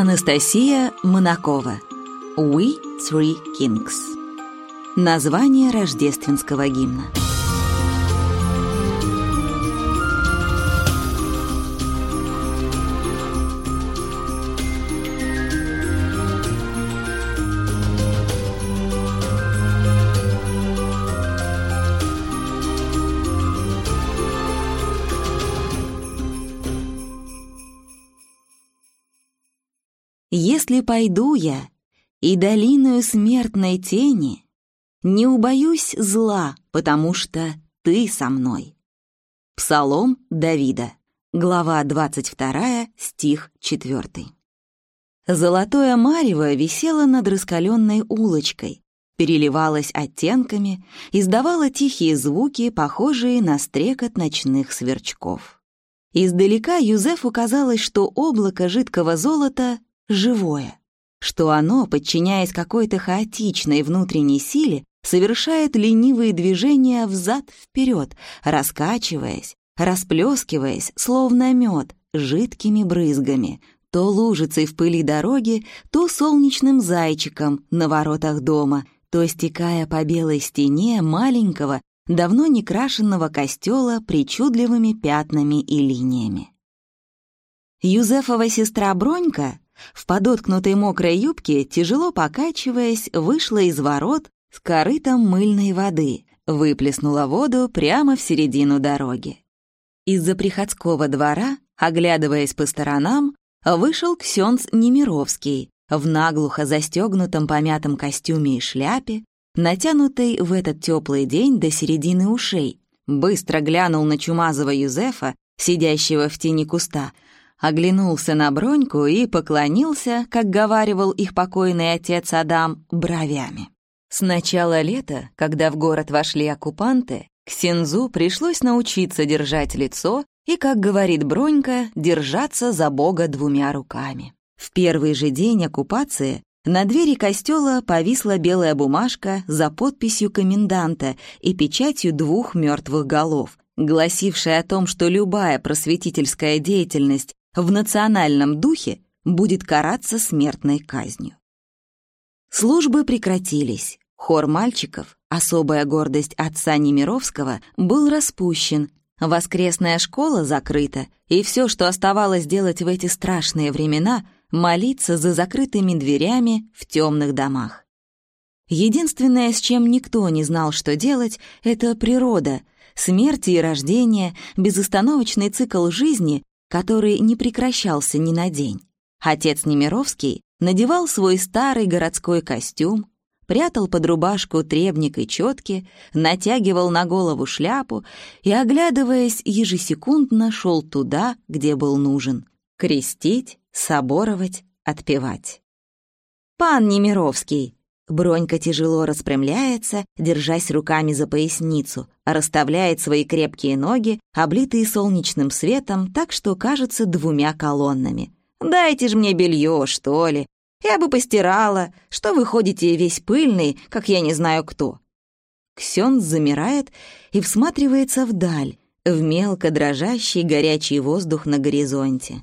Анастасия Монакова. «We Three Kings» Название рождественского гимна Если пойду я и долиною смертной тени, Не убоюсь зла, потому что ты со мной. Псалом Давида, глава 22, стих 4. Золотое марево висело над раскаленной улочкой, переливалось оттенками, издавало тихие звуки, похожие на стрекот ночных сверчков. Издалека Юзефу казалось, что облако жидкого золота живое, что оно, подчиняясь какой-то хаотичной внутренней силе, совершает ленивые движения взад-вперед, раскачиваясь, расплескиваясь, словно мед, жидкими брызгами, то лужицей в пыли дороги, то солнечным зайчиком на воротах дома, то стекая по белой стене маленького, давно не крашенного костела причудливыми пятнами и линиями. Юзефова сестра Бронька в подоткнутой мокрой юбке, тяжело покачиваясь, вышла из ворот с корытом мыльной воды, выплеснула воду прямо в середину дороги. Из-за приходского двора, оглядываясь по сторонам, вышел Ксенц Немировский в наглухо застегнутом помятом костюме и шляпе, натянутой в этот теплый день до середины ушей, быстро глянул на чумазого Юзефа, сидящего в тени куста, оглянулся на Броньку и поклонился, как говаривал их покойный отец Адам, бровями. С начала лета, когда в город вошли оккупанты, Ксензу пришлось научиться держать лицо и, как говорит Бронька, держаться за Бога двумя руками. В первый же день оккупации на двери костела повисла белая бумажка за подписью коменданта и печатью двух мертвых голов, гласившая о том, что любая просветительская деятельность в национальном духе будет караться смертной казнью. Службы прекратились. Хор мальчиков, особая гордость отца Немировского, был распущен, воскресная школа закрыта, и все, что оставалось делать в эти страшные времена, молиться за закрытыми дверями в темных домах. Единственное, с чем никто не знал, что делать, это природа, смерть и рождение, безостановочный цикл жизни, который не прекращался ни на день. Отец Немировский надевал свой старый городской костюм, прятал под рубашку требник и четки, натягивал на голову шляпу и, оглядываясь, ежесекундно шел туда, где был нужен — крестить, соборовать, отпевать. «Пан Немировский!» Бронька тяжело распрямляется, держась руками за поясницу, расставляет свои крепкие ноги, облитые солнечным светом, так что кажется двумя колоннами. «Дайте же мне белье, что ли. Я бы постирала. Что вы ходите весь пыльный, как я не знаю кто?» Ксен замирает и всматривается вдаль, в мелко дрожащий горячий воздух на горизонте.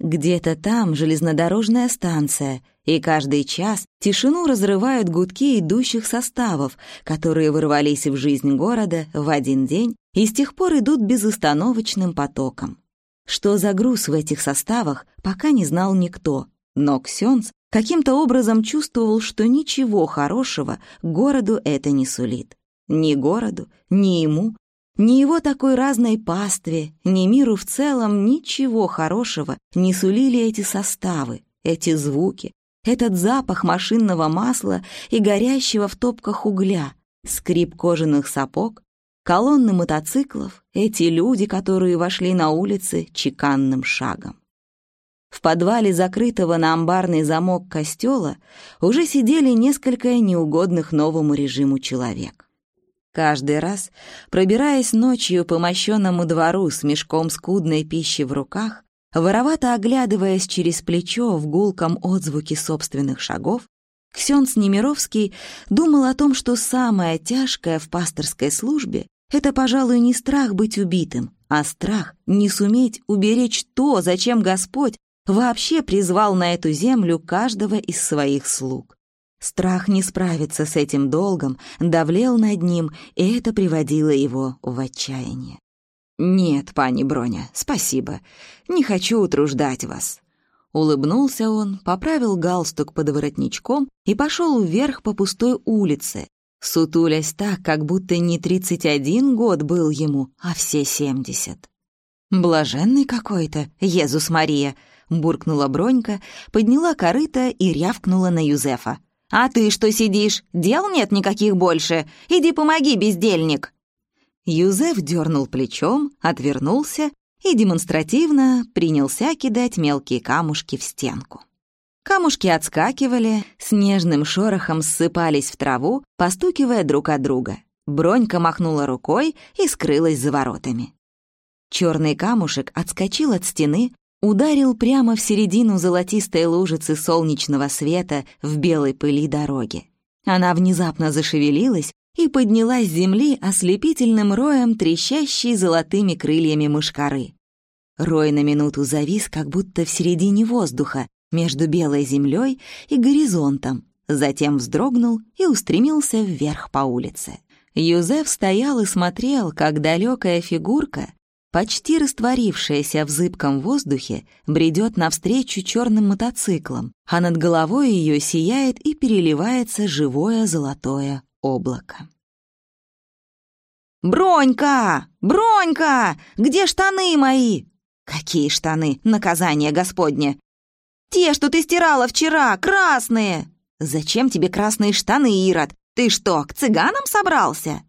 Где-то там железнодорожная станция, и каждый час тишину разрывают гудки идущих составов, которые ворвались в жизнь города в один день и с тех пор идут безостановочным потоком. Что за груз в этих составах, пока не знал никто, но Ксенц каким-то образом чувствовал, что ничего хорошего городу это не сулит. Ни городу, ни ему, ни его такой разной пастве, ни миру в целом ничего хорошего не сулили эти составы, эти звуки, этот запах машинного масла и горящего в топках угля, скрип кожаных сапог, колонны мотоциклов, эти люди, которые вошли на улицы чеканным шагом. В подвале закрытого на амбарный замок костела уже сидели несколько неугодных новому режиму человек. Каждый раз, пробираясь ночью по мощенному двору с мешком скудной пищи в руках, воровато оглядываясь через плечо в гулком отзвуке собственных шагов, Ксенц Немировский думал о том, что самое тяжкое в пасторской службе — это, пожалуй, не страх быть убитым, а страх не суметь уберечь то, зачем Господь вообще призвал на эту землю каждого из своих слуг. Страх не справиться с этим долгом давлел над ним, и это приводило его в отчаяние. «Нет, пани Броня, спасибо. Не хочу утруждать вас». Улыбнулся он, поправил галстук под воротничком и пошел вверх по пустой улице, сутулясь так, как будто не 31 год был ему, а все 70. «Блаженный какой-то, Езус Мария!» — буркнула Бронька, подняла корыто и рявкнула на Юзефа. «А ты что сидишь? Дел нет никаких больше. Иди помоги, бездельник!» Юзеф дернул плечом, отвернулся и демонстративно принялся кидать мелкие камушки в стенку. Камушки отскакивали, снежным шорохом ссыпались в траву, постукивая друг от друга. Бронька махнула рукой и скрылась за воротами. Черный камушек отскочил от стены, ударил прямо в середину золотистой лужицы солнечного света в белой пыли дороги. Она внезапно зашевелилась и поднялась с земли ослепительным роем, трещащей золотыми крыльями мышкары. Рой на минуту завис, как будто в середине воздуха, между белой землей и горизонтом, затем вздрогнул и устремился вверх по улице. Юзеф стоял и смотрел, как далекая фигурка, почти растворившаяся в зыбком воздухе, бредет навстречу черным мотоциклам, а над головой ее сияет и переливается живое золотое облако. «Бронька! Бронька! Где штаны мои?» «Какие штаны? Наказание Господне! «Те, что ты стирала вчера, красные!» «Зачем тебе красные штаны, Ирод? Ты что, к цыганам собрался?»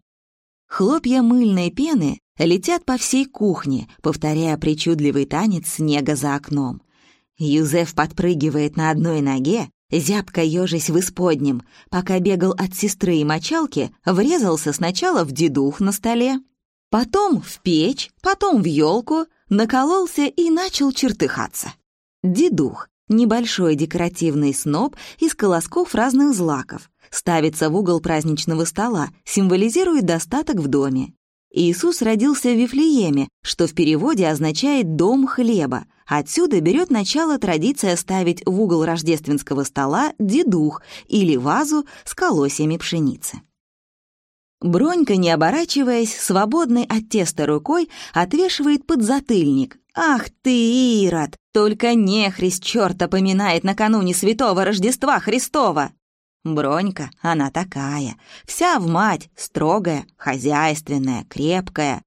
Хлопья мыльной пены летят по всей кухне, повторяя причудливый танец снега за окном. Юзеф подпрыгивает на одной ноге, зябко ежась в исподнем, пока бегал от сестры и мочалки, врезался сначала в дедух на столе, потом в печь, потом в елку, накололся и начал чертыхаться. Дедух Небольшой декоративный сноп из колосков разных злаков ставится в угол праздничного стола, символизирует достаток в доме. Иисус родился в Вифлееме, что в переводе означает «дом хлеба». Отсюда берет начало традиция ставить в угол рождественского стола дедух или вазу с колосьями пшеницы. Бронька, не оборачиваясь, свободной от теста рукой, отвешивает подзатыльник. «Ах ты, Ирод! Только нехрист черта поминает накануне святого Рождества Христова!» Бронька, она такая, вся в мать, строгая, хозяйственная, крепкая.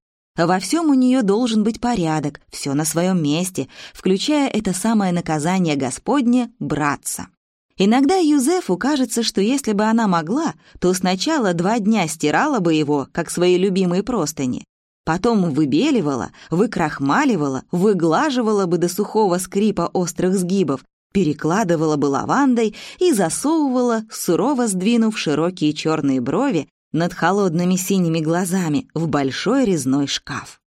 Во всем у нее должен быть порядок, все на своем месте, включая это самое наказание Господне — браться. Иногда Юзефу кажется, что если бы она могла, то сначала два дня стирала бы его, как свои любимые простыни. Потом выбеливала, выкрахмаливала, выглаживала бы до сухого скрипа острых сгибов, перекладывала бы лавандой и засовывала, сурово сдвинув широкие черные брови над холодными синими глазами, в большой резной шкаф.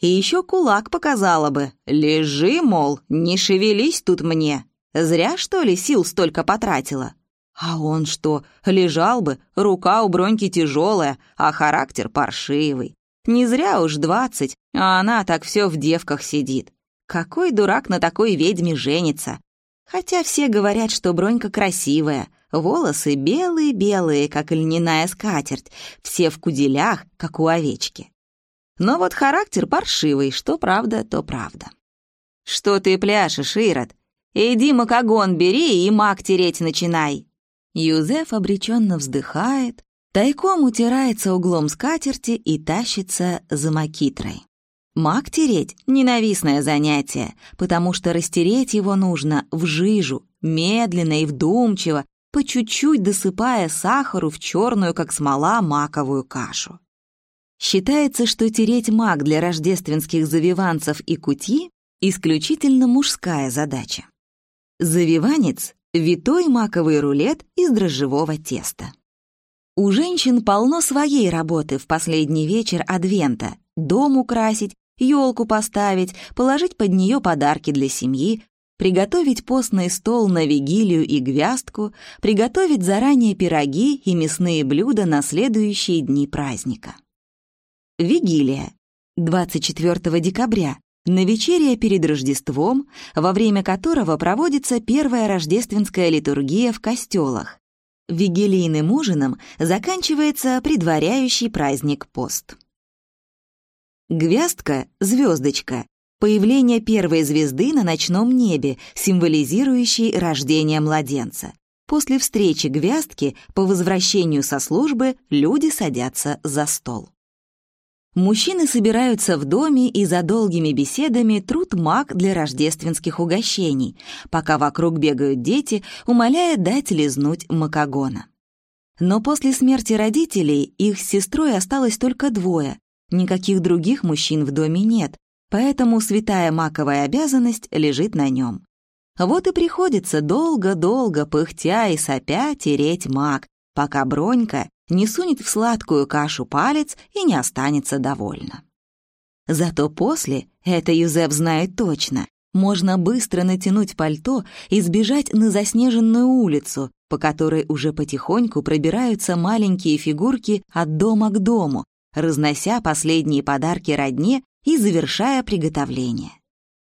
И еще кулак показала бы. «Лежи, мол, не шевелись тут мне, Зря, что ли, сил столько потратила? А он что, лежал бы, рука у Броньки тяжелая, а характер паршивый. Не зря уж двадцать, а она так все в девках сидит. Какой дурак на такой ведьме женится? Хотя все говорят, что Бронька красивая, волосы белые-белые, как льняная скатерть, все в куделях, как у овечки. Но вот характер паршивый, что правда, то правда. «Что ты пляшешь, Ирод? Иди макогон бери и мак тереть начинай». Юзеф обреченно вздыхает, тайком утирается углом скатерти и тащится за макитрой. Мак тереть — ненавистное занятие, потому что растереть его нужно в жижу, медленно и вдумчиво, по чуть-чуть досыпая сахару в черную, как смола, маковую кашу. Считается, что тереть мак для рождественских завиванцев и кутьи — исключительно мужская задача. Завиванец — витой маковый рулет из дрожжевого теста. У женщин полно своей работы в последний вечер Адвента. Дом украсить, елку поставить, положить под нее подарки для семьи, приготовить постный стол на вигилию и гвяздку, приготовить заранее пироги и мясные блюда на следующие дни праздника. Вигилия. 24 декабря, на вечере перед Рождеством, во время которого проводится первая рождественская литургия в костелах. Вигилийным ужином заканчивается предваряющий праздник пост. Гвяздка — звездочка, появление первой звезды на ночном небе, символизирующей рождение младенца. После встречи гвяздки по возвращению со службы люди садятся за стол. Мужчины собираются в доме и за долгими беседами труд маг для рождественских угощений, пока вокруг бегают дети, умоляя дать лизнуть макагона. Но после смерти родителей их с сестрой осталось только двое. Никаких других мужчин в доме нет, поэтому святая маковая обязанность лежит на нем. Вот и приходится долго-долго, пыхтя и сопя, тереть мак, пока Бронька не сунет в сладкую кашу палец и не останется довольна. Зато после, это Юзеф знает точно, можно быстро натянуть пальто и сбежать на заснеженную улицу, по которой уже потихоньку пробираются маленькие фигурки от дома к дому, разнося последние подарки родне и завершая приготовление.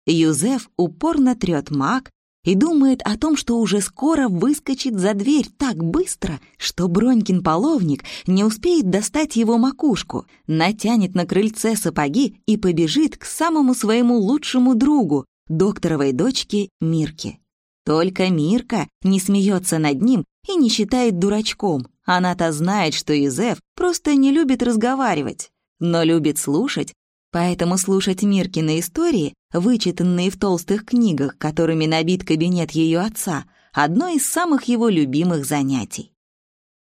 Юзеф упорно трет мак, и думает о том, что уже скоро выскочит за дверь так быстро, что Бронькин половник не успеет достать его макушку, натянет на крыльце сапоги и побежит к самому своему лучшему другу, докторовой дочке Мирке. Только Мирка не смеется над ним и не считает дурачком. Она-то знает, что Изеф просто не любит разговаривать, но любит слушать Поэтому слушать Миркины истории, вычитанные в толстых книгах, которыми набит кабинет ее отца, одно из самых его любимых занятий.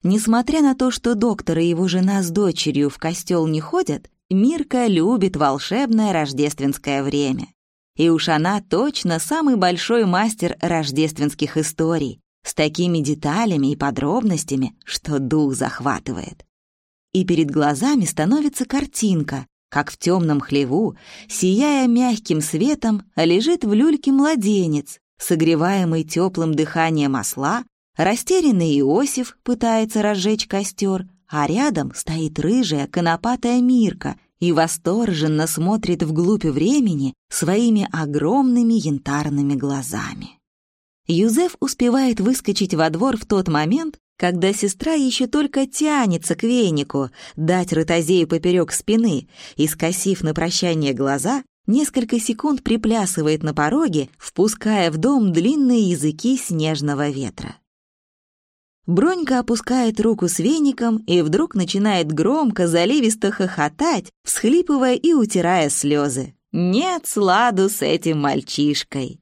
Несмотря на то, что доктор и его жена с дочерью в костел не ходят, Мирка любит волшебное рождественское время. И уж она точно самый большой мастер рождественских историй, с такими деталями и подробностями, что дух захватывает. И перед глазами становится картинка, как в темном хлеву, сияя мягким светом, лежит в люльке младенец, согреваемый теплым дыханием осла, растерянный Иосиф пытается разжечь костер, а рядом стоит рыжая конопатая Мирка и восторженно смотрит вглубь времени своими огромными янтарными глазами. Юзеф успевает выскочить во двор в тот момент, когда сестра еще только тянется к венику, дать ротозею поперек спины и, скосив на прощание глаза, несколько секунд приплясывает на пороге, впуская в дом длинные языки снежного ветра. Бронька опускает руку с веником и вдруг начинает громко, заливисто хохотать, всхлипывая и утирая слезы. Нет сладу с этим мальчишкой.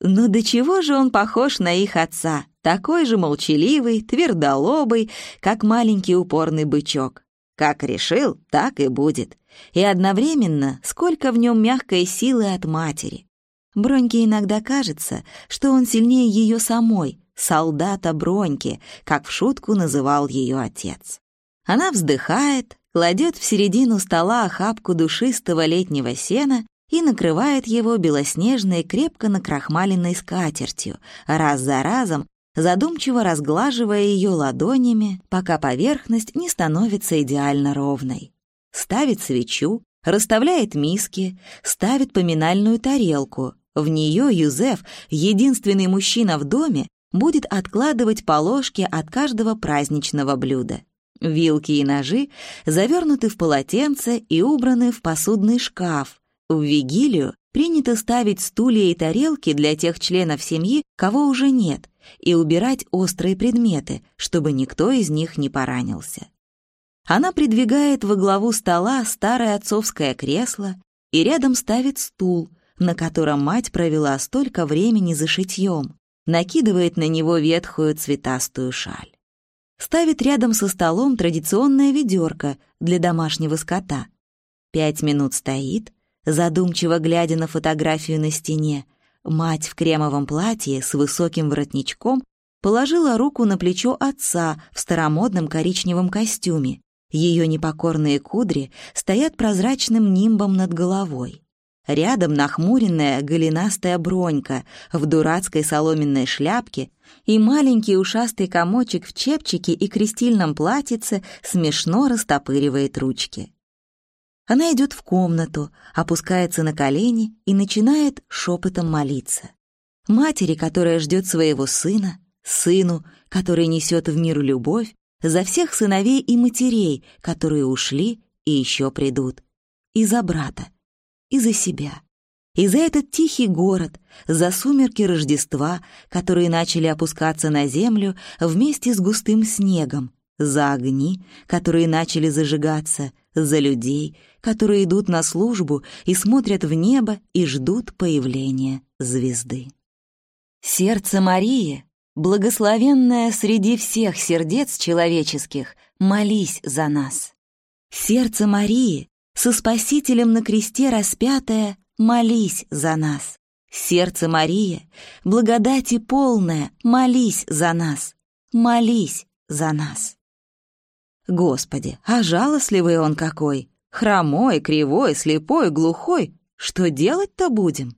Но до чего же он похож на их отца? Такой же молчаливый, твердолобый, как маленький упорный бычок. Как решил, так и будет. И одновременно, сколько в нем мягкой силы от матери. Броньке иногда кажется, что он сильнее ее самой, солдата Броньки, как в шутку называл ее отец. Она вздыхает, кладет в середину стола охапку душистого летнего сена и накрывает его белоснежной крепко накрахмаленной скатертью, раз за разом задумчиво разглаживая ее ладонями, пока поверхность не становится идеально ровной. Ставит свечу, расставляет миски, ставит поминальную тарелку. В нее Юзеф, единственный мужчина в доме, будет откладывать по ложке от каждого праздничного блюда. Вилки и ножи завернуты в полотенце и убраны в посудный шкаф. В вигилию принято ставить стулья и тарелки для тех членов семьи, кого уже нет, и убирать острые предметы, чтобы никто из них не поранился. Она придвигает во главу стола старое отцовское кресло и рядом ставит стул, на котором мать провела столько времени за шитьем, накидывает на него ветхую цветастую шаль. Ставит рядом со столом традиционное ведерко для домашнего скота. Пять минут стоит, задумчиво глядя на фотографию на стене, Мать в кремовом платье с высоким воротничком положила руку на плечо отца в старомодном коричневом костюме. Ее непокорные кудри стоят прозрачным нимбом над головой. Рядом нахмуренная голенастая бронька в дурацкой соломенной шляпке и маленький ушастый комочек в чепчике и крестильном платьице смешно растопыривает ручки. Она идет в комнату, опускается на колени и начинает шепотом молиться. Матери, которая ждет своего сына, сыну, который несет в мир любовь, за всех сыновей и матерей, которые ушли и еще придут, и за брата, и за себя, и за этот тихий город, за сумерки Рождества, которые начали опускаться на землю вместе с густым снегом, за огни, которые начали зажигаться, за людей, которые идут на службу и смотрят в небо и ждут появления звезды. Сердце Марии, благословенное среди всех сердец человеческих, молись за нас. Сердце Марии, со Спасителем на кресте распятое, молись за нас. Сердце Мария, благодати полное, молись за нас. Молись за нас. Господи, а жалостливый он какой! Хромой, кривой, слепой, глухой. Что делать-то будем?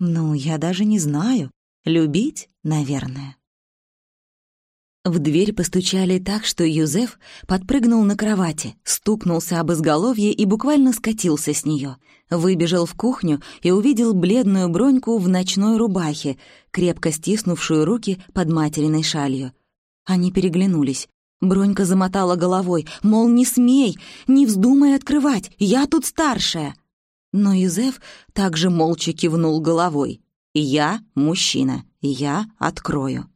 Ну, я даже не знаю. Любить, наверное. В дверь постучали так, что Юзеф подпрыгнул на кровати, стукнулся об изголовье и буквально скатился с нее. Выбежал в кухню и увидел бледную броньку в ночной рубахе, крепко стиснувшую руки под материной шалью. Они переглянулись. Бронька замотала головой, мол, не смей, не вздумай открывать, я тут старшая. Но Юзеф также молча кивнул головой. «Я мужчина, я открою».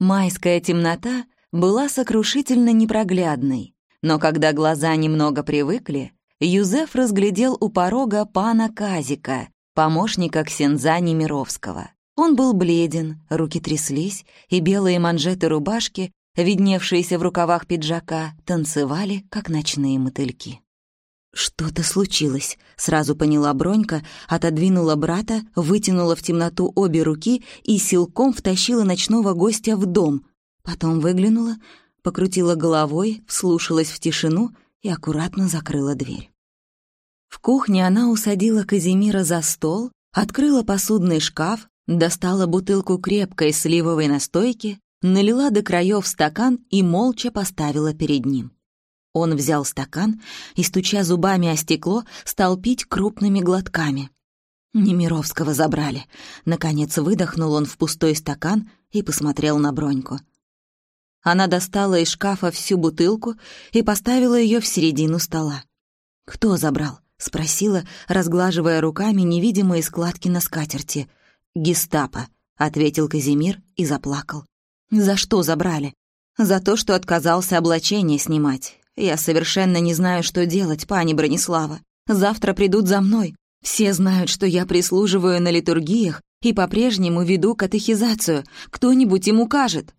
Майская темнота была сокрушительно непроглядной, но когда глаза немного привыкли, Юзеф разглядел у порога пана Казика, помощника ксенза Немировского. Он был бледен, руки тряслись, и белые манжеты рубашки видневшиеся в рукавах пиджака, танцевали, как ночные мотыльки. «Что-то случилось», — сразу поняла Бронька, отодвинула брата, вытянула в темноту обе руки и силком втащила ночного гостя в дом. Потом выглянула, покрутила головой, вслушалась в тишину и аккуратно закрыла дверь. В кухне она усадила Казимира за стол, открыла посудный шкаф, достала бутылку крепкой сливовой настойки, налила до краев стакан и молча поставила перед ним. Он взял стакан и, стуча зубами о стекло, стал пить крупными глотками. Немировского забрали. Наконец выдохнул он в пустой стакан и посмотрел на Броньку. Она достала из шкафа всю бутылку и поставила ее в середину стола. «Кто забрал?» — спросила, разглаживая руками невидимые складки на скатерти. «Гестапо», — ответил Казимир и заплакал. За что забрали? За то, что отказался облачение снимать. Я совершенно не знаю, что делать, пани Бронислава. Завтра придут за мной. Все знают, что я прислуживаю на литургиях и по-прежнему веду катехизацию. Кто-нибудь им укажет».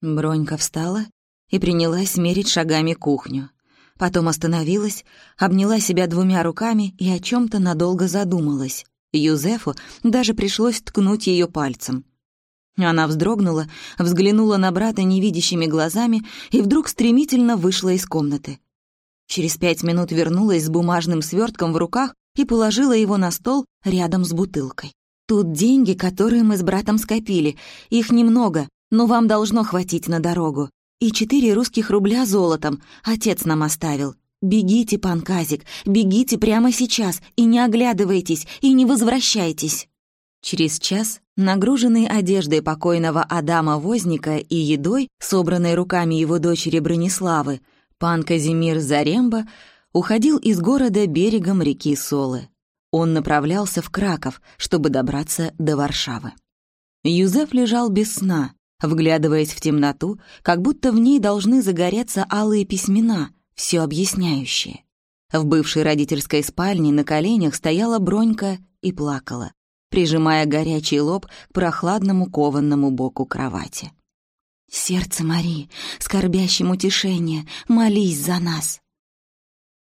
Бронька встала и принялась мерить шагами кухню. Потом остановилась, обняла себя двумя руками и о чем то надолго задумалась. Юзефу даже пришлось ткнуть ее пальцем. Она вздрогнула, взглянула на брата невидящими глазами и вдруг стремительно вышла из комнаты. Через пять минут вернулась с бумажным свертком в руках и положила его на стол рядом с бутылкой. «Тут деньги, которые мы с братом скопили. Их немного, но вам должно хватить на дорогу. И четыре русских рубля золотом отец нам оставил. Бегите, пан Казик, бегите прямо сейчас и не оглядывайтесь, и не возвращайтесь». Через час, нагруженный одеждой покойного Адама Возника и едой, собранной руками его дочери Брониславы, пан Казимир Заремба уходил из города берегом реки Солы. Он направлялся в Краков, чтобы добраться до Варшавы. Юзеф лежал без сна, вглядываясь в темноту, как будто в ней должны загореться алые письмена, все объясняющие. В бывшей родительской спальне на коленях стояла Бронька и плакала прижимая горячий лоб к прохладному кованному боку кровати. «Сердце Марии, скорбящим утешение, молись за нас!»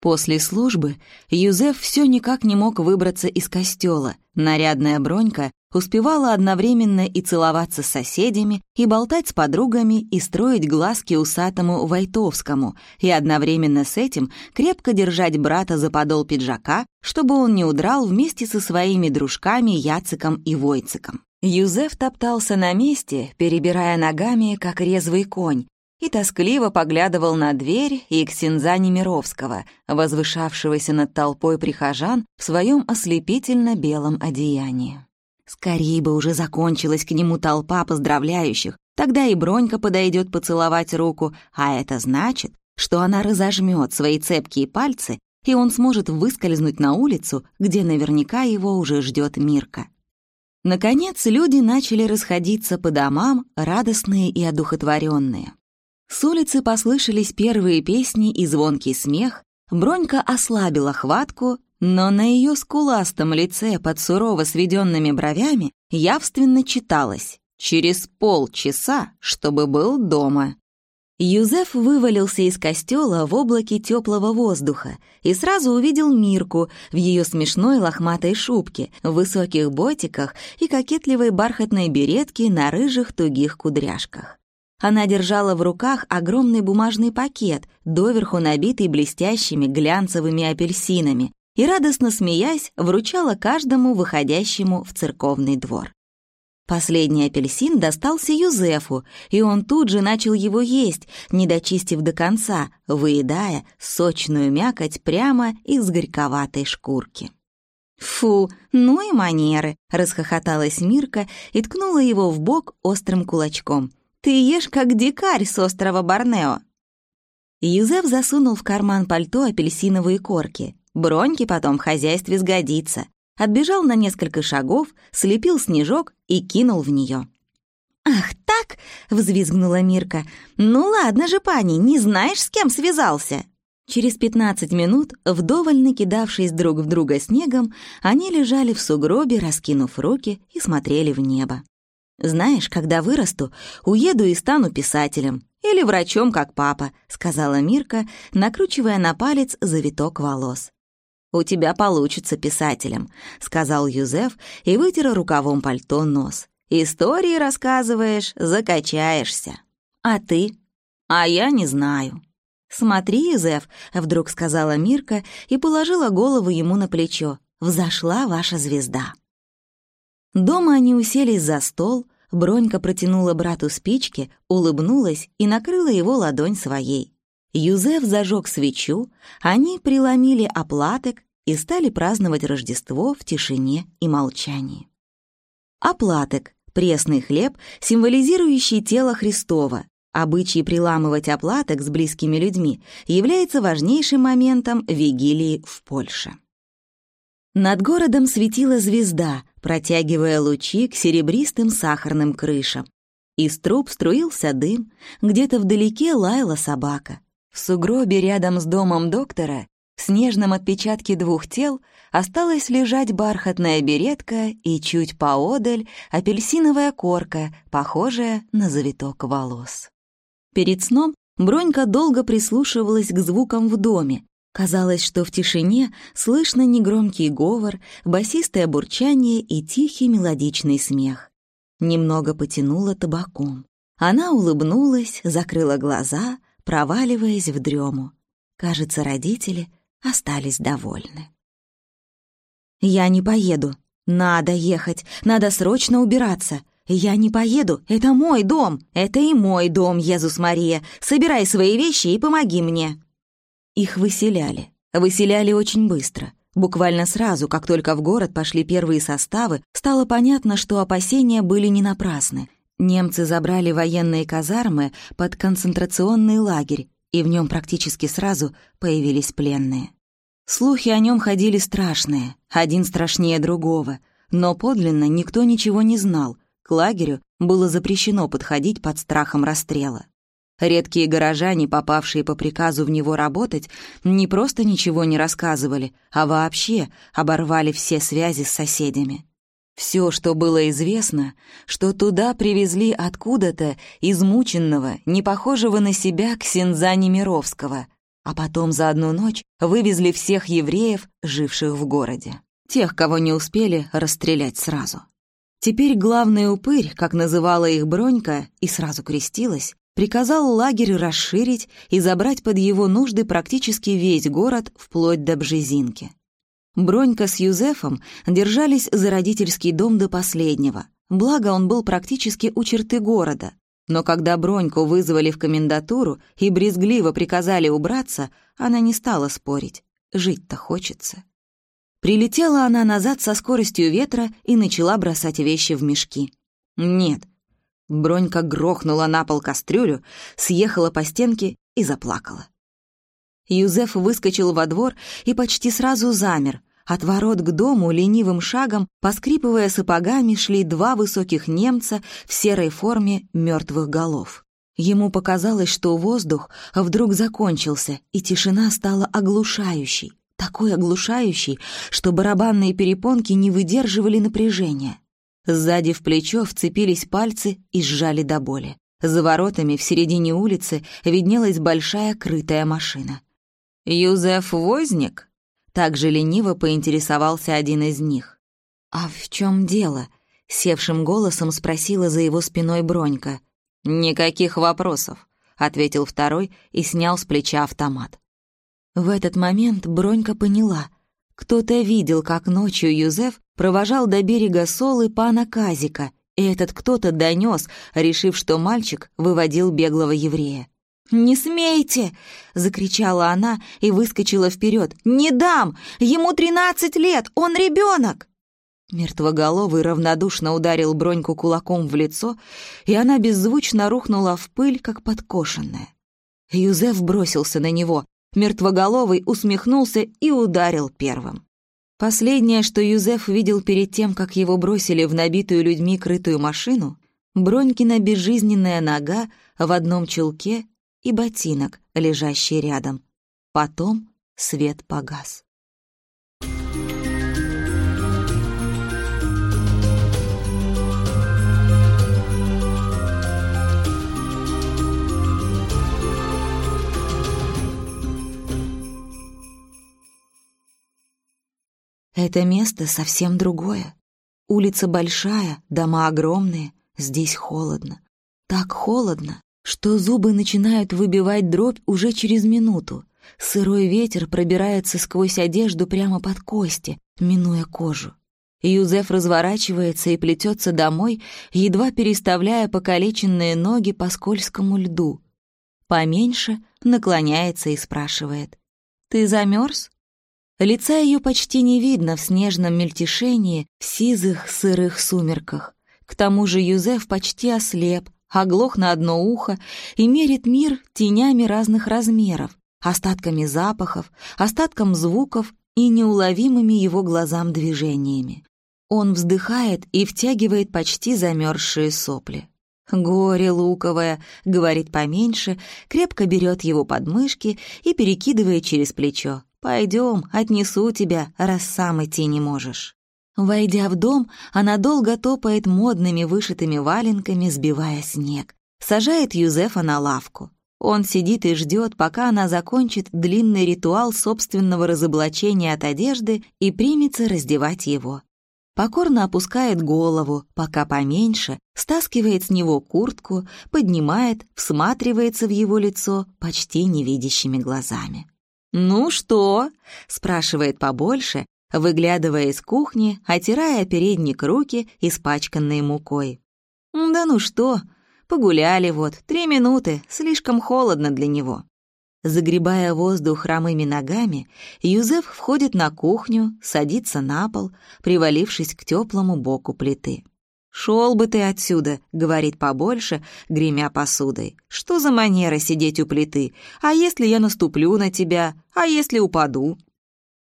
После службы Юзеф все никак не мог выбраться из костела. Нарядная бронька успевала одновременно и целоваться с соседями, и болтать с подругами, и строить глазки усатому Войтовскому, и одновременно с этим крепко держать брата за подол пиджака, чтобы он не удрал вместе со своими дружками Яциком и Войциком. Юзеф топтался на месте, перебирая ногами, как резвый конь, и тоскливо поглядывал на дверь и Ксенза Немировского, возвышавшегося над толпой прихожан в своем ослепительно-белом одеянии. Скорее бы уже закончилась к нему толпа поздравляющих, тогда и Бронька подойдет поцеловать руку, а это значит, что она разожмет свои цепкие пальцы, и он сможет выскользнуть на улицу, где наверняка его уже ждет Мирка. Наконец люди начали расходиться по домам, радостные и одухотворенные. С улицы послышались первые песни и звонкий смех, Бронька ослабила хватку, но на ее скуластом лице под сурово сведенными бровями явственно читалось «Через полчаса, чтобы был дома». Юзеф вывалился из костела в облаке теплого воздуха и сразу увидел Мирку в ее смешной лохматой шубке, в высоких ботиках и кокетливой бархатной беретке на рыжих тугих кудряшках. Она держала в руках огромный бумажный пакет, доверху набитый блестящими глянцевыми апельсинами, и, радостно смеясь, вручала каждому выходящему в церковный двор. Последний апельсин достался Юзефу, и он тут же начал его есть, не дочистив до конца, выедая сочную мякоть прямо из горьковатой шкурки. «Фу, ну и манеры!» — расхохоталась Мирка и ткнула его в бок острым кулачком. «Ты ешь, как дикарь с острова Борнео!» Юзеф засунул в карман пальто апельсиновые корки. Броньки потом в хозяйстве сгодится отбежал на несколько шагов, слепил снежок и кинул в нее. «Ах так!» — взвизгнула Мирка. «Ну ладно же, пани, не знаешь, с кем связался?» Через пятнадцать минут, вдоволь накидавшись друг в друга снегом, они лежали в сугробе, раскинув руки и смотрели в небо. «Знаешь, когда вырасту, уеду и стану писателем. Или врачом, как папа», — сказала Мирка, накручивая на палец завиток волос. «У тебя получится писателем», — сказал Юзеф и вытер рукавом пальто нос. «Истории рассказываешь, закачаешься. А ты?» «А я не знаю». «Смотри, Юзеф», — вдруг сказала Мирка и положила голову ему на плечо. «Взошла ваша звезда». Дома они уселись за стол, Бронька протянула брату спички, улыбнулась и накрыла его ладонь своей. Юзеф зажег свечу, они преломили оплаток и стали праздновать Рождество в тишине и молчании. Оплаток — пресный хлеб, символизирующий тело Христова. Обычай приламывать оплаток с близкими людьми является важнейшим моментом вигилии в Польше. Над городом светила звезда, протягивая лучи к серебристым сахарным крышам. Из труб струился дым, где-то вдалеке лаяла собака. В сугробе рядом с домом доктора, в снежном отпечатке двух тел, осталась лежать бархатная беретка и чуть поодаль апельсиновая корка, похожая на завиток волос. Перед сном Бронька долго прислушивалась к звукам в доме. Казалось, что в тишине слышно негромкий говор, басистое бурчание и тихий мелодичный смех. Немного потянула табаком. Она улыбнулась, закрыла глаза — проваливаясь в дрему. Кажется, родители остались довольны. «Я не поеду. Надо ехать. Надо срочно убираться. Я не поеду. Это мой дом. Это и мой дом, Езус Мария. Собирай свои вещи и помоги мне». Их выселяли. Выселяли очень быстро. Буквально сразу, как только в город пошли первые составы, стало понятно, что опасения были не напрасны. Немцы забрали военные казармы под концентрационный лагерь, и в нем практически сразу появились пленные. Слухи о нем ходили страшные, один страшнее другого, но подлинно никто ничего не знал, к лагерю было запрещено подходить под страхом расстрела. Редкие горожане, попавшие по приказу в него работать, не просто ничего не рассказывали, а вообще оборвали все связи с соседями. Все, что было известно, что туда привезли откуда-то измученного, не похожего на себя Ксенза Немировского, а потом за одну ночь вывезли всех евреев, живших в городе. Тех, кого не успели расстрелять сразу. Теперь главный упырь, как называла их Бронька, и сразу крестилась, приказал лагерь расширить и забрать под его нужды практически весь город вплоть до Бжезинки. Бронька с Юзефом держались за родительский дом до последнего, благо он был практически у черты города. Но когда Броньку вызвали в комендатуру и брезгливо приказали убраться, она не стала спорить. Жить-то хочется. Прилетела она назад со скоростью ветра и начала бросать вещи в мешки. Нет. Бронька грохнула на пол кастрюлю, съехала по стенке и заплакала. Юзеф выскочил во двор и почти сразу замер. От ворот к дому ленивым шагом, поскрипывая сапогами, шли два высоких немца в серой форме мертвых голов. Ему показалось, что воздух вдруг закончился, и тишина стала оглушающей. Такой оглушающей, что барабанные перепонки не выдерживали напряжения. Сзади в плечо вцепились пальцы и сжали до боли. За воротами в середине улицы виднелась большая крытая машина. «Юзеф Возник?» Также лениво поинтересовался один из них. «А в чем дело?» — севшим голосом спросила за его спиной Бронька. «Никаких вопросов», — ответил второй и снял с плеча автомат. В этот момент Бронька поняла. Кто-то видел, как ночью Юзеф провожал до берега Солы пана Казика, и этот кто-то донес, решив, что мальчик выводил беглого еврея. «Не смейте!» — закричала она и выскочила вперед. «Не дам! Ему тринадцать лет! Он ребенок!» Мертвоголовый равнодушно ударил Броньку кулаком в лицо, и она беззвучно рухнула в пыль, как подкошенная. Юзеф бросился на него. Мертвоголовый усмехнулся и ударил первым. Последнее, что Юзеф видел перед тем, как его бросили в набитую людьми крытую машину, Бронькина безжизненная нога в одном чулке и ботинок, лежащий рядом. Потом свет погас. Это место совсем другое. Улица большая, дома огромные, здесь холодно. Так холодно, что зубы начинают выбивать дробь уже через минуту. Сырой ветер пробирается сквозь одежду прямо под кости, минуя кожу. Юзеф разворачивается и плетется домой, едва переставляя покалеченные ноги по скользкому льду. Поменьше наклоняется и спрашивает. «Ты замерз?» Лица ее почти не видно в снежном мельтешении, в сизых сырых сумерках. К тому же Юзеф почти ослеп, оглох на одно ухо и мерит мир тенями разных размеров, остатками запахов, остатком звуков и неуловимыми его глазам движениями. Он вздыхает и втягивает почти замерзшие сопли. «Горе луковое», — говорит поменьше, крепко берет его подмышки и перекидывает через плечо. «Пойдем, отнесу тебя, раз сам идти не можешь». Войдя в дом, она долго топает модными вышитыми валенками, сбивая снег. Сажает Юзефа на лавку. Он сидит и ждет, пока она закончит длинный ритуал собственного разоблачения от одежды и примется раздевать его. Покорно опускает голову, пока поменьше, стаскивает с него куртку, поднимает, всматривается в его лицо почти невидящими глазами. «Ну что?» — спрашивает побольше, выглядывая из кухни, отирая передник руки, испачканные мукой. «Да ну что, погуляли вот, три минуты, слишком холодно для него». Загребая воздух хромыми ногами, Юзеф входит на кухню, садится на пол, привалившись к теплому боку плиты. «Шел бы ты отсюда», — говорит побольше, гремя посудой. «Что за манера сидеть у плиты? А если я наступлю на тебя? А если упаду?»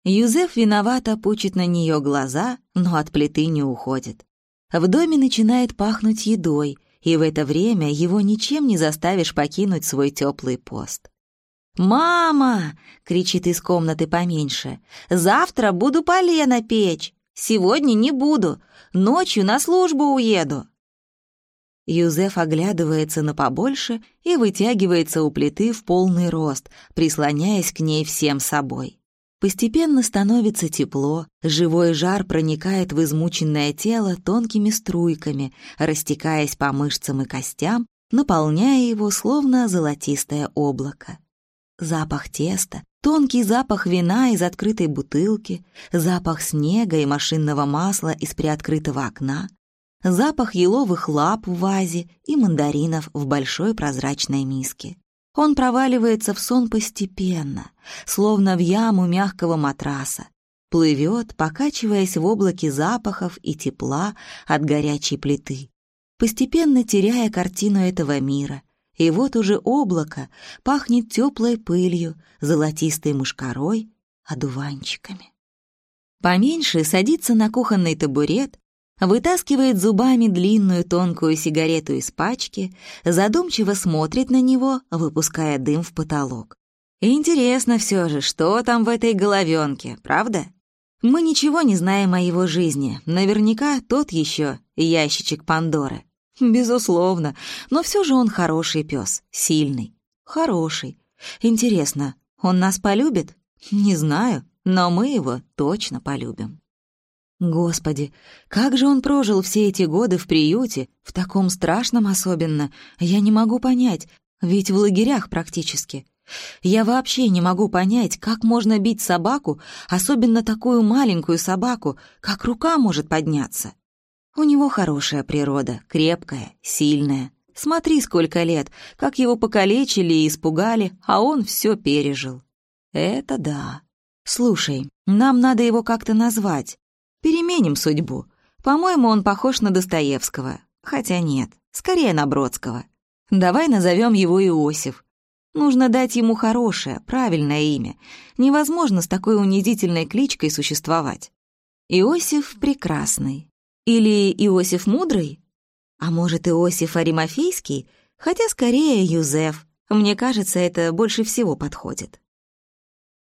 Юзеф виновато пучит на нее глаза, но от плиты не уходит. В доме начинает пахнуть едой, и в это время его ничем не заставишь покинуть свой теплый пост. «Мама!» — кричит из комнаты поменьше. «Завтра буду полено печь! Сегодня не буду! Ночью на службу уеду!» Юзеф оглядывается на побольше и вытягивается у плиты в полный рост, прислоняясь к ней всем собой. Постепенно становится тепло, живой жар проникает в измученное тело тонкими струйками, растекаясь по мышцам и костям, наполняя его словно золотистое облако. Запах теста, тонкий запах вина из открытой бутылки, запах снега и машинного масла из приоткрытого окна. запах еловых лап в вазе и мандаринов в большой прозрачной миске. Он проваливается в сон постепенно, словно в яму мягкого матраса, плывет, покачиваясь в облаке запахов и тепла от горячей плиты, постепенно теряя картину этого мира. И вот уже облако пахнет теплой пылью, золотистой мушкарой, одуванчиками. Поменьше садится на кухонный табурет, вытаскивает зубами длинную тонкую сигарету из пачки, задумчиво смотрит на него, выпуская дым в потолок. Интересно все же, что там в этой головенке, правда? Мы ничего не знаем о его жизни. Наверняка тот еще ящичек Пандоры. Безусловно, но все же он хороший пес, сильный, хороший. Интересно, он нас полюбит? Не знаю, но мы его точно полюбим. Господи, как же он прожил все эти годы в приюте, в таком страшном особенно, я не могу понять, ведь в лагерях практически. Я вообще не могу понять, как можно бить собаку, особенно такую маленькую собаку, как рука может подняться. У него хорошая природа, крепкая, сильная. Смотри, сколько лет, как его покалечили и испугали, а он все пережил. Это да. Слушай, нам надо его как-то назвать. Переменим судьбу. По-моему, он похож на Достоевского. Хотя нет, скорее на Бродского. Давай назовем его Иосиф. Нужно дать ему хорошее, правильное имя. Невозможно с такой унизительной кличкой существовать. Иосиф Прекрасный. Или Иосиф Мудрый? А может, Иосиф Аримофейский? Хотя скорее Юзеф. Мне кажется, это больше всего подходит.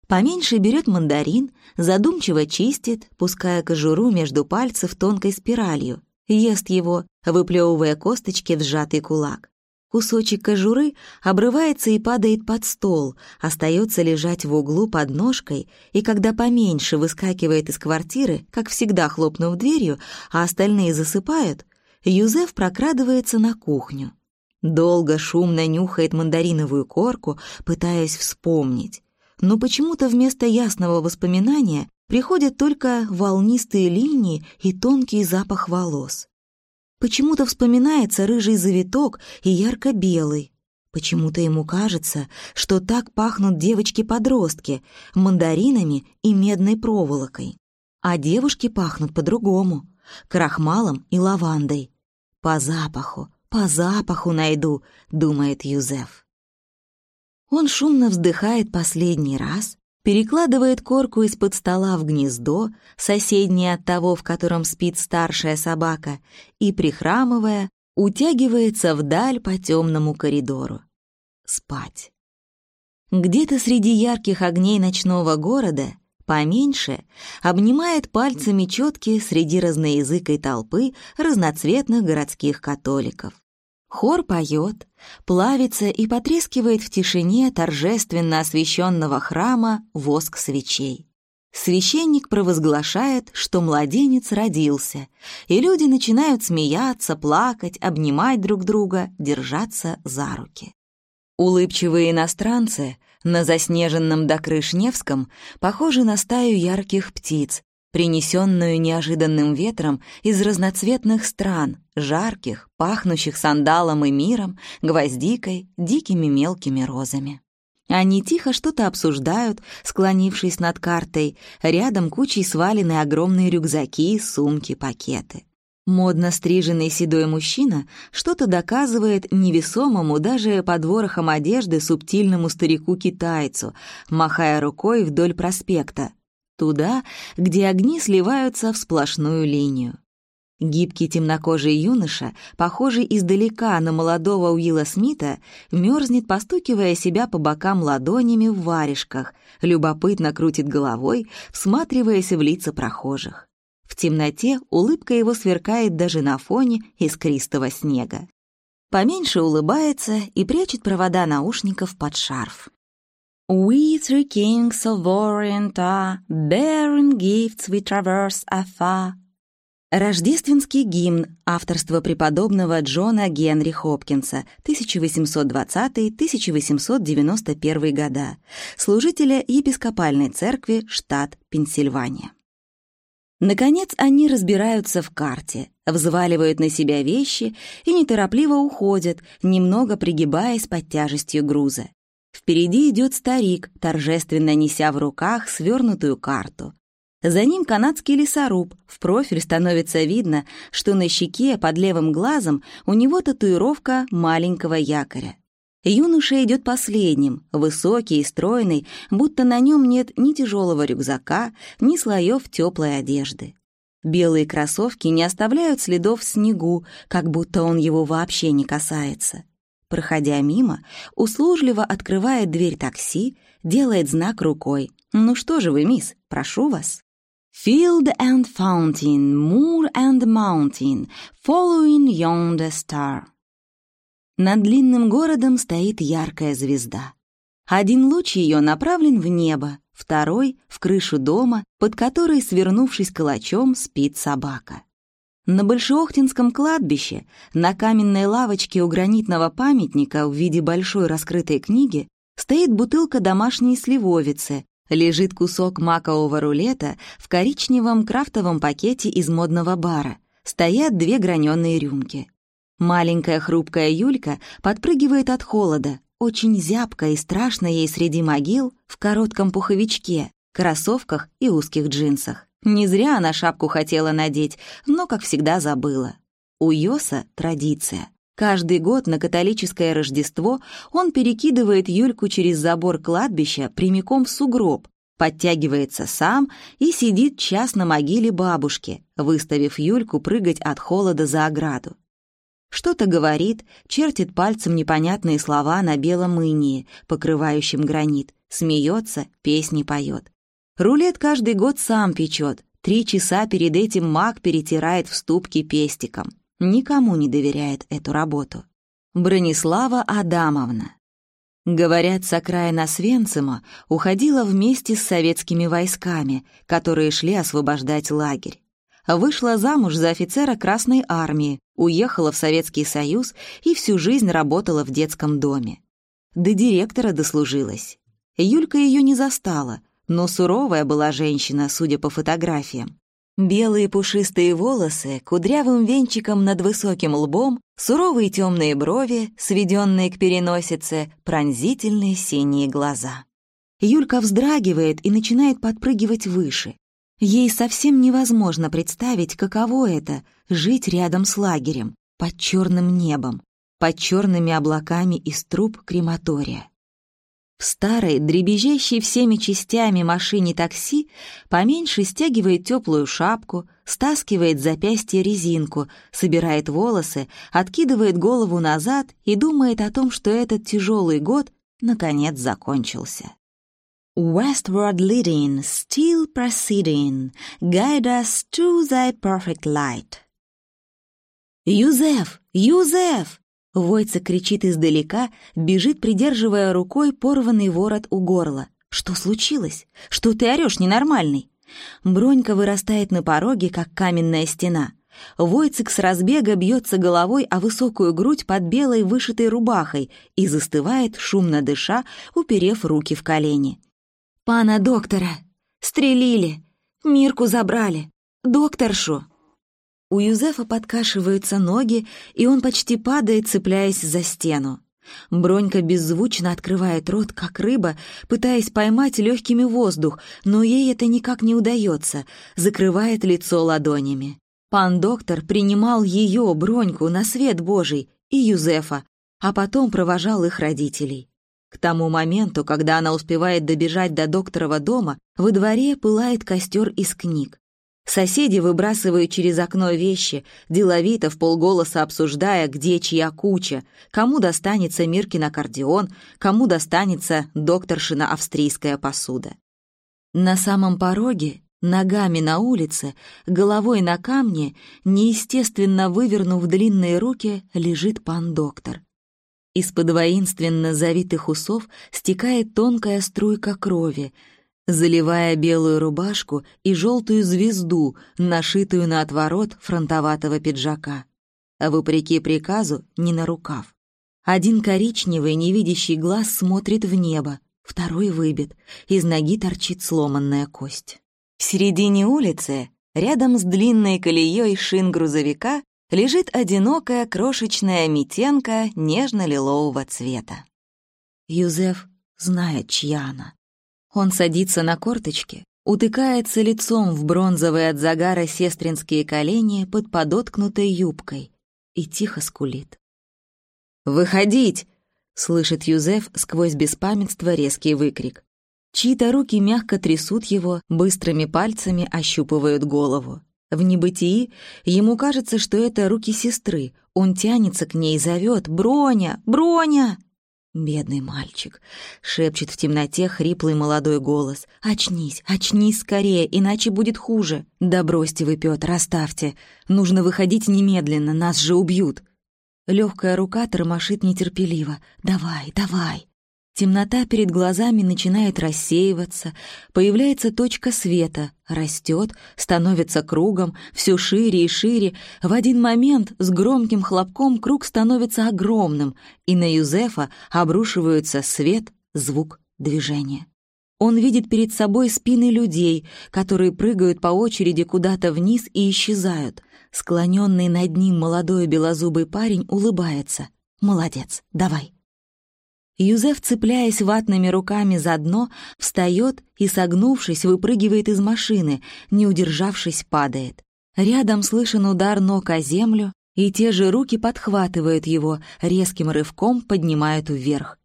Поменьше берет мандарин, задумчиво чистит, пуская кожуру между пальцев тонкой спиралью, ест его, выплевывая косточки в сжатый кулак. Кусочек кожуры обрывается и падает под стол, остается лежать в углу под ножкой, и когда поменьше выскакивает из квартиры, как всегда хлопнув дверью, а остальные засыпают, Юзеф прокрадывается на кухню. Долго шумно нюхает мандариновую корку, пытаясь вспомнить. Но почему-то вместо ясного воспоминания приходят только волнистые линии и тонкий запах волос. Почему-то вспоминается рыжий завиток и ярко-белый. Почему-то ему кажется, что так пахнут девочки-подростки, мандаринами и медной проволокой. А девушки пахнут по-другому, крахмалом и лавандой. «По запаху, по запаху найду», — думает Юзеф. Он шумно вздыхает последний раз, перекладывает корку из-под стола в гнездо, соседнее от того, в котором спит старшая собака, и, прихрамывая, утягивается вдаль по темному коридору. Спать. Где-то среди ярких огней ночного города, поменьше, обнимает пальцами четки среди разноязыкой толпы разноцветных городских католиков. Хор поет, плавится и потрескивает в тишине торжественно освященного храма воск свечей. Священник провозглашает, что младенец родился, и люди начинают смеяться, плакать, обнимать друг друга, держаться за руки. Улыбчивые иностранцы на заснеженном до крыш Невском похожи на стаю ярких птиц, принесенную неожиданным ветром из разноцветных стран, жарких, пахнущих сандалом и миром, гвоздикой, дикими мелкими розами. Они тихо что-то обсуждают, склонившись над картой, рядом кучей свалены огромные рюкзаки, сумки, пакеты. Модно стриженный седой мужчина что-то доказывает невесомому даже под ворохом одежды субтильному старику-китайцу, махая рукой вдоль проспекта, туда, где огни сливаются в сплошную линию. Гибкий темнокожий юноша, похожий издалека на молодого Уилла Смита, мерзнет, постукивая себя по бокам ладонями в варежках, любопытно крутит головой, всматриваясь в лица прохожих. В темноте улыбка его сверкает даже на фоне искристого снега. Поменьше улыбается и прячет провода наушников под шарф. We three kings of Orient are, bearing gifts we traverse afar. Рождественский гимн авторства преподобного Джона Генри Хопкинса 1820-1891 года, служителя епископальной церкви штат Пенсильвания. Наконец они разбираются в карте, взваливают на себя вещи и неторопливо уходят, немного пригибаясь под тяжестью груза. Впереди идет старик, торжественно неся в руках свернутую карту. За ним канадский лесоруб, в профиль становится видно, что на щеке под левым глазом у него татуировка маленького якоря. Юноша идет последним, высокий и стройный, будто на нем нет ни тяжелого рюкзака, ни слоев теплой одежды. Белые кроссовки не оставляют следов в снегу, как будто он его вообще не касается. Проходя мимо, услужливо открывает дверь такси, делает знак рукой. «Ну что же вы, мисс, прошу вас». Field and fountain, moor and mountain, following yonder star. Над длинным городом стоит яркая звезда. Один луч ее направлен в небо, второй — в крышу дома, под которой, свернувшись калачом, спит собака. На Большеохтинском кладбище, на каменной лавочке у гранитного памятника в виде большой раскрытой книги, стоит бутылка домашней сливовицы, лежит кусок макового рулета в коричневом крафтовом пакете из модного бара. Стоят две граненые рюмки. Маленькая хрупкая Юлька подпрыгивает от холода, очень зябко и страшно ей среди могил в коротком пуховичке, кроссовках и узких джинсах. Не зря она шапку хотела надеть, но, как всегда, забыла. У Йоса традиция. Каждый год на католическое Рождество он перекидывает Юльку через забор кладбища прямиком в сугроб, подтягивается сам и сидит час на могиле бабушки, выставив Юльку прыгать от холода за ограду. Что-то говорит, чертит пальцем непонятные слова на белом инии, покрывающем гранит, смеется, песни поет. Рулет каждый год сам печет, три часа перед этим маг перетирает в ступке пестиком никому не доверяет эту работу. Бронислава Адамовна. Говорят, с окраина Свенцима уходила вместе с советскими войсками, которые шли освобождать лагерь. Вышла замуж за офицера Красной Армии, уехала в Советский Союз и всю жизнь работала в детском доме. До директора дослужилась. Юлька ее не застала, но суровая была женщина, судя по фотографиям. Белые пушистые волосы, кудрявым венчиком над высоким лбом, суровые темные брови, сведенные к переносице, пронзительные синие глаза. Юлька вздрагивает и начинает подпрыгивать выше. Ей совсем невозможно представить, каково это — жить рядом с лагерем, под черным небом, под черными облаками из труб крематория. В старой, дребезжащей всеми частями машине такси поменьше стягивает теплую шапку, стаскивает запястье резинку, собирает волосы, откидывает голову назад и думает о том, что этот тяжелый год наконец закончился. Westward leading, still proceeding, guide us to thy perfect light. «Юзеф! Юзеф!» Войца кричит издалека, бежит, придерживая рукой порванный ворот у горла. «Что случилось? Что ты орешь, ненормальный?» Бронька вырастает на пороге, как каменная стена. Войцек с разбега бьется головой о высокую грудь под белой вышитой рубахой и застывает, шумно дыша, уперев руки в колени. «Пана доктора! Стрелили! Мирку забрали! Докторшу!» У Юзефа подкашиваются ноги, и он почти падает, цепляясь за стену. Бронька беззвучно открывает рот, как рыба, пытаясь поймать легкими воздух, но ей это никак не удается, закрывает лицо ладонями. Пан доктор принимал ее, Броньку, на свет Божий и Юзефа, а потом провожал их родителей. К тому моменту, когда она успевает добежать до докторова дома, во дворе пылает костер из книг. Соседи выбрасывают через окно вещи, деловито в полголоса обсуждая, где чья куча, кому достанется Миркин аккордеон, кому достанется докторшина австрийская посуда. На самом пороге, ногами на улице, головой на камне, неестественно вывернув длинные руки, лежит пан доктор. Из-под воинственно завитых усов стекает тонкая струйка крови — заливая белую рубашку и желтую звезду, нашитую на отворот фронтоватого пиджака. Вопреки приказу, не на рукав. Один коричневый невидящий глаз смотрит в небо, второй выбит, из ноги торчит сломанная кость. В середине улицы, рядом с длинной колеей шин грузовика лежит одинокая крошечная митенка нежно-лилового цвета. Юзеф знает, чья она. Он садится на корточки, утыкается лицом в бронзовые от загара сестринские колени под подоткнутой юбкой и тихо скулит. «Выходить!» — слышит Юзеф сквозь беспамятство резкий выкрик. Чьи-то руки мягко трясут его, быстрыми пальцами ощупывают голову. В небытии ему кажется, что это руки сестры. Он тянется к ней зовет «Броня! Броня!» «Бедный мальчик!» — шепчет в темноте хриплый молодой голос. «Очнись, очнись скорее, иначе будет хуже!» «Да бросьте вы, Пётр, оставьте! Нужно выходить немедленно, нас же убьют!» Легкая рука тормошит нетерпеливо. «Давай, давай!» Темнота перед глазами начинает рассеиваться, появляется точка света, растет, становится кругом, все шире и шире. В один момент с громким хлопком круг становится огромным, и на Юзефа обрушиваются свет, звук, движение. Он видит перед собой спины людей, которые прыгают по очереди куда-то вниз и исчезают. Склоненный над ним молодой белозубый парень улыбается. «Молодец, давай». Юзеф, цепляясь ватными руками за дно, встает и, согнувшись, выпрыгивает из машины, не удержавшись, падает. Рядом слышен удар ног о землю, и те же руки подхватывают его, резким рывком поднимают вверх.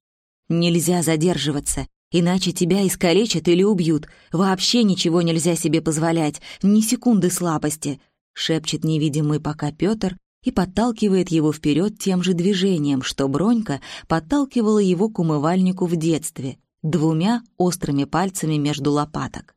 Нельзя задерживаться, иначе тебя искалечат или убьют. Вообще ничего нельзя себе позволять, ни секунды слабости, шепчет невидимый пока Пётр, и подталкивает его вперед тем же движением, что Бронька подталкивала его к умывальнику в детстве, двумя острыми пальцами между лопаток.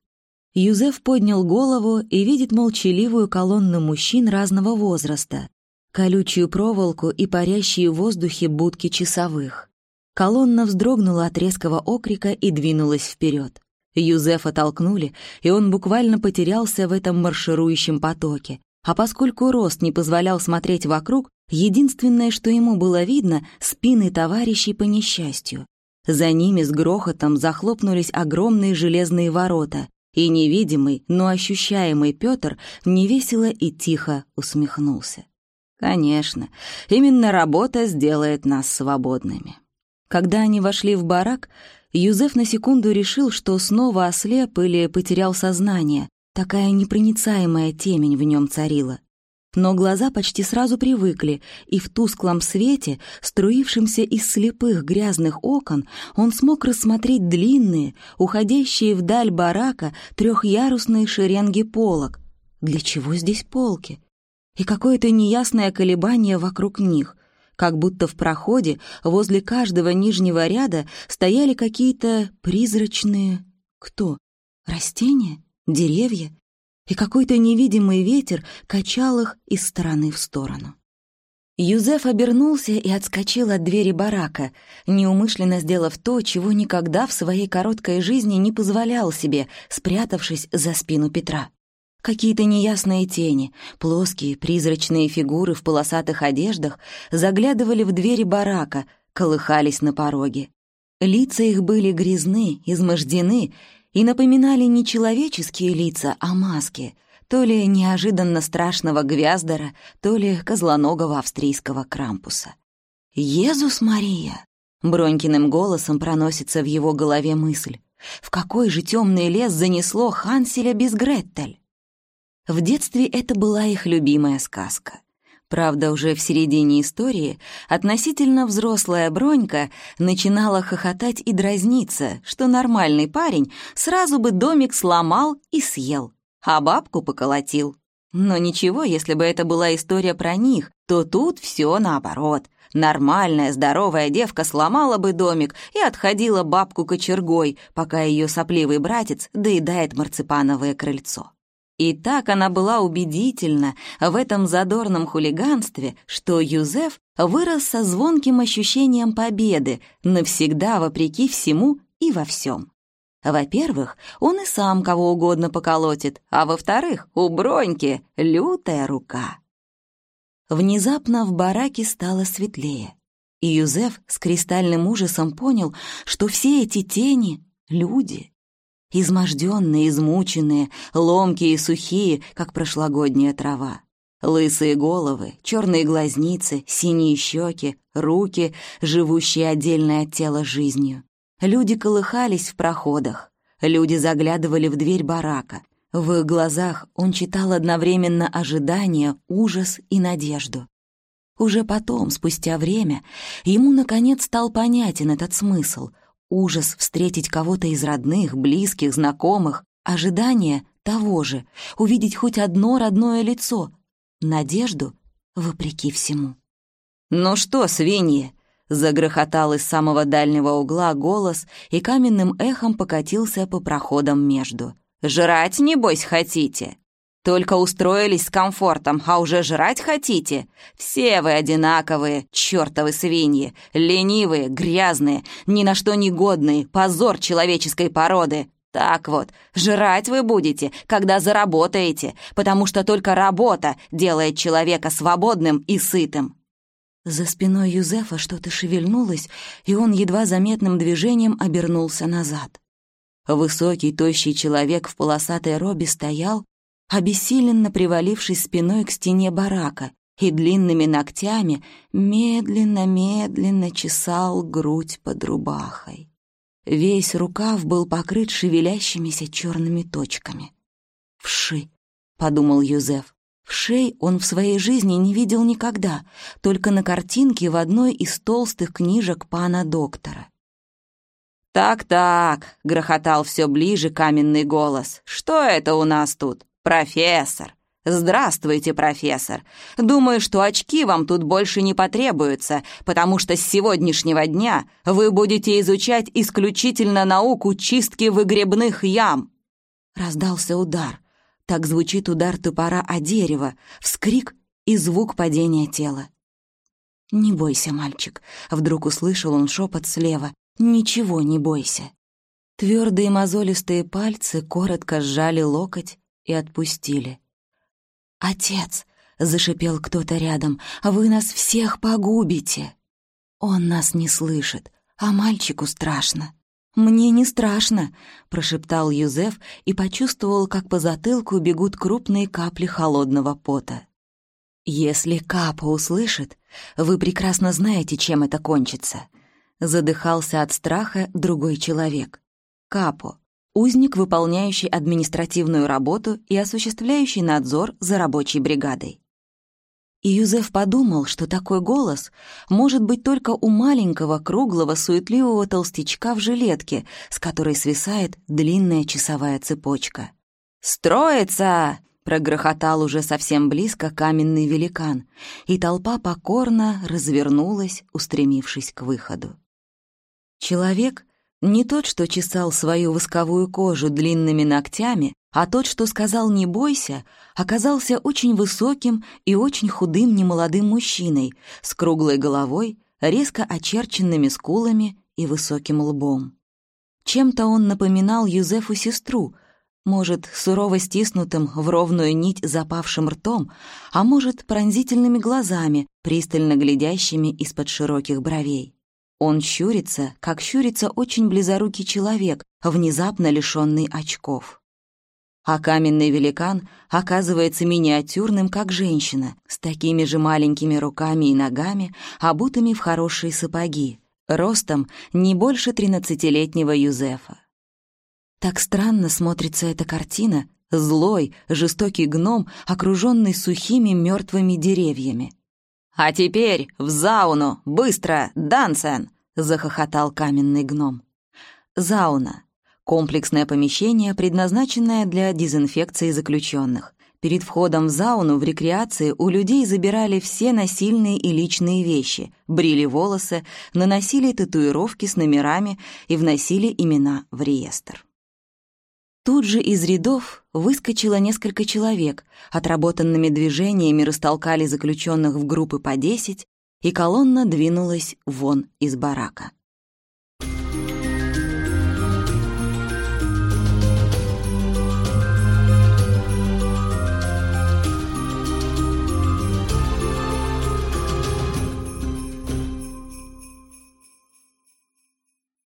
Юзеф поднял голову и видит молчаливую колонну мужчин разного возраста, колючую проволоку и парящие в воздухе будки часовых. Колонна вздрогнула от резкого окрика и двинулась вперед. Юзефа толкнули, и он буквально потерялся в этом марширующем потоке, а поскольку рост не позволял смотреть вокруг, единственное, что ему было видно — спины товарищей по несчастью. За ними с грохотом захлопнулись огромные железные ворота, и невидимый, но ощущаемый Пётр невесело и тихо усмехнулся. «Конечно, именно работа сделает нас свободными». Когда они вошли в барак, Юзеф на секунду решил, что снова ослеп или потерял сознание, Такая непроницаемая темень в нем царила. Но глаза почти сразу привыкли, и в тусклом свете, струившемся из слепых грязных окон, он смог рассмотреть длинные, уходящие вдаль барака, трехъярусные шеренги полок. Для чего здесь полки? И какое-то неясное колебание вокруг них, как будто в проходе возле каждого нижнего ряда стояли какие-то призрачные... Кто? Растения? Деревья, и какой-то невидимый ветер качал их из стороны в сторону. Юзеф обернулся и отскочил от двери барака, неумышленно сделав то, чего никогда в своей короткой жизни не позволял себе, спрятавшись за спину Петра. Какие-то неясные тени, плоские призрачные фигуры в полосатых одеждах заглядывали в двери барака, колыхались на пороге. Лица их были грязны, измождены и напоминали не человеческие лица, а маски, то ли неожиданно страшного Гвяздора, то ли козлоногого австрийского Крампуса. «Езус Мария!» — Бронькиным голосом проносится в его голове мысль. «В какой же темный лес занесло Ханселя без Греттель?» В детстве это была их любимая сказка. Правда, уже в середине истории относительно взрослая Бронька начинала хохотать и дразниться, что нормальный парень сразу бы домик сломал и съел, а бабку поколотил. Но ничего, если бы это была история про них, то тут все наоборот. Нормальная, здоровая девка сломала бы домик и отходила бабку кочергой, пока ее сопливый братец доедает марципановое крыльцо. И так она была убедительна в этом задорном хулиганстве, что Юзеф вырос со звонким ощущением победы, навсегда вопреки всему и во всем. Во-первых, он и сам кого угодно поколотит, а во-вторых, у Броньки лютая рука. Внезапно в бараке стало светлее, и Юзеф с кристальным ужасом понял, что все эти тени — люди — изможденные, измученные, ломкие и сухие, как прошлогодняя трава. Лысые головы, черные глазницы, синие щеки, руки, живущие отдельно от тела жизнью. Люди колыхались в проходах, люди заглядывали в дверь барака. В их глазах он читал одновременно ожидание, ужас и надежду. Уже потом, спустя время, ему, наконец, стал понятен этот смысл. Ужас встретить кого-то из родных, близких, знакомых, ожидание того же, увидеть хоть одно родное лицо, надежду вопреки всему. «Ну что, свиньи?» — загрохотал из самого дальнего угла голос и каменным эхом покатился по проходам между. «Жрать, небось, хотите?» Только устроились с комфортом, а уже жрать хотите? Все вы одинаковые, чертовы свиньи, ленивые, грязные, ни на что не годные, позор человеческой породы. Так вот, жрать вы будете, когда заработаете, потому что только работа делает человека свободным и сытым. За спиной Юзефа что-то шевельнулось, и он едва заметным движением обернулся назад. Высокий, тощий человек в полосатой робе стоял, обессиленно привалившись спиной к стене барака и длинными ногтями медленно-медленно чесал грудь под рубахой. Весь рукав был покрыт шевелящимися черными точками. «Вши», — подумал Юзеф. Вшей он в своей жизни не видел никогда, только на картинке в одной из толстых книжек пана доктора. «Так-так», — грохотал все ближе каменный голос, — «что это у нас тут? «Профессор! Здравствуйте, профессор! Думаю, что очки вам тут больше не потребуются, потому что с сегодняшнего дня вы будете изучать исключительно науку чистки выгребных ям!» Раздался удар. Так звучит удар топора о дерево, вскрик и звук падения тела. «Не бойся, мальчик», — вдруг услышал он шепот слева. «Ничего не бойся». Твердые мозолистые пальцы коротко сжали локоть, и отпустили. «Отец!» — зашипел кто-то рядом. «Вы нас всех погубите!» «Он нас не слышит, а мальчику страшно». «Мне не страшно», — прошептал Юзеф и почувствовал, как по затылку бегут крупные капли холодного пота. «Если Капа услышит, вы прекрасно знаете, чем это кончится», — задыхался от страха другой человек. Капо, узник, выполняющий административную работу и осуществляющий надзор за рабочей бригадой. И Юзеф подумал, что такой голос может быть только у маленького, круглого, суетливого толстячка в жилетке, с которой свисает длинная часовая цепочка. «Строится!» — прогрохотал уже совсем близко каменный великан, и толпа покорно развернулась, устремившись к выходу. Человек, не тот, что чесал свою восковую кожу длинными ногтями, а тот, что сказал «не бойся», оказался очень высоким и очень худым немолодым мужчиной с круглой головой, резко очерченными скулами и высоким лбом. Чем-то он напоминал Юзефу сестру, может, сурово стиснутым в ровную нить запавшим ртом, а может, пронзительными глазами, пристально глядящими из-под широких бровей. Он щурится, как щурится очень близорукий человек, внезапно лишенный очков. А каменный великан оказывается миниатюрным, как женщина, с такими же маленькими руками и ногами, обутыми в хорошие сапоги, ростом не больше тринадцатилетнего Юзефа. Так странно смотрится эта картина, злой, жестокий гном, окруженный сухими мертвыми деревьями. «А теперь в зауну! Быстро! Дансен!» — захохотал каменный гном. Зауна — комплексное помещение, предназначенное для дезинфекции заключенных. Перед входом в зауну в рекреации у людей забирали все насильные и личные вещи, брили волосы, наносили татуировки с номерами и вносили имена в реестр. Тут же из рядов выскочило несколько человек, отработанными движениями растолкали заключенных в группы по десять, и колонна двинулась вон из барака.